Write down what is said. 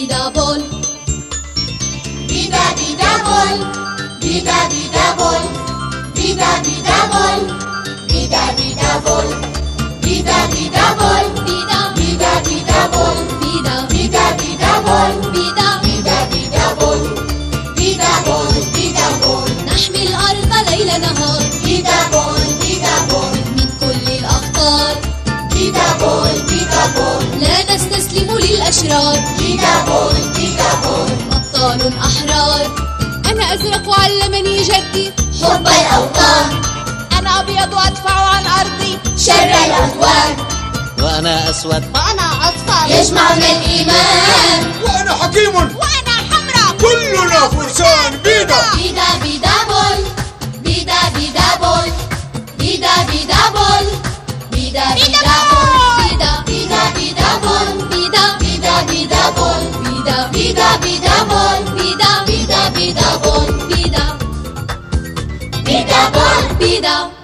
بيدا بول بيدا بيدا بول بيدا بيدا بول بيدا بيدا بول بيدا بيدا بول بيدا بيدا بول بيدا بيدا بيدا بول بيدا بيدا بيدا بول بيدا بيدا بيدا بول بيدا بول بيدا بول نحمي الأرض ليل نهار. بيدا بول بيدا بول من كل الأخطار. بيدا بول بول بيدا بول أبطال أحرار. أنا أزرق علمني جدي حب الأوطان. أنا أبيض وأدفع عن أرضي شر العدوان وأنا أسود. وأنا أطفال. يجمعنا الإيمان. وأنا حكيم. وأنا حمراء. كلنا فرسان بيدا بيدا بيدا بول. بيدا بيدا بول. بيدا بيدا بول. بيدا بيدا love.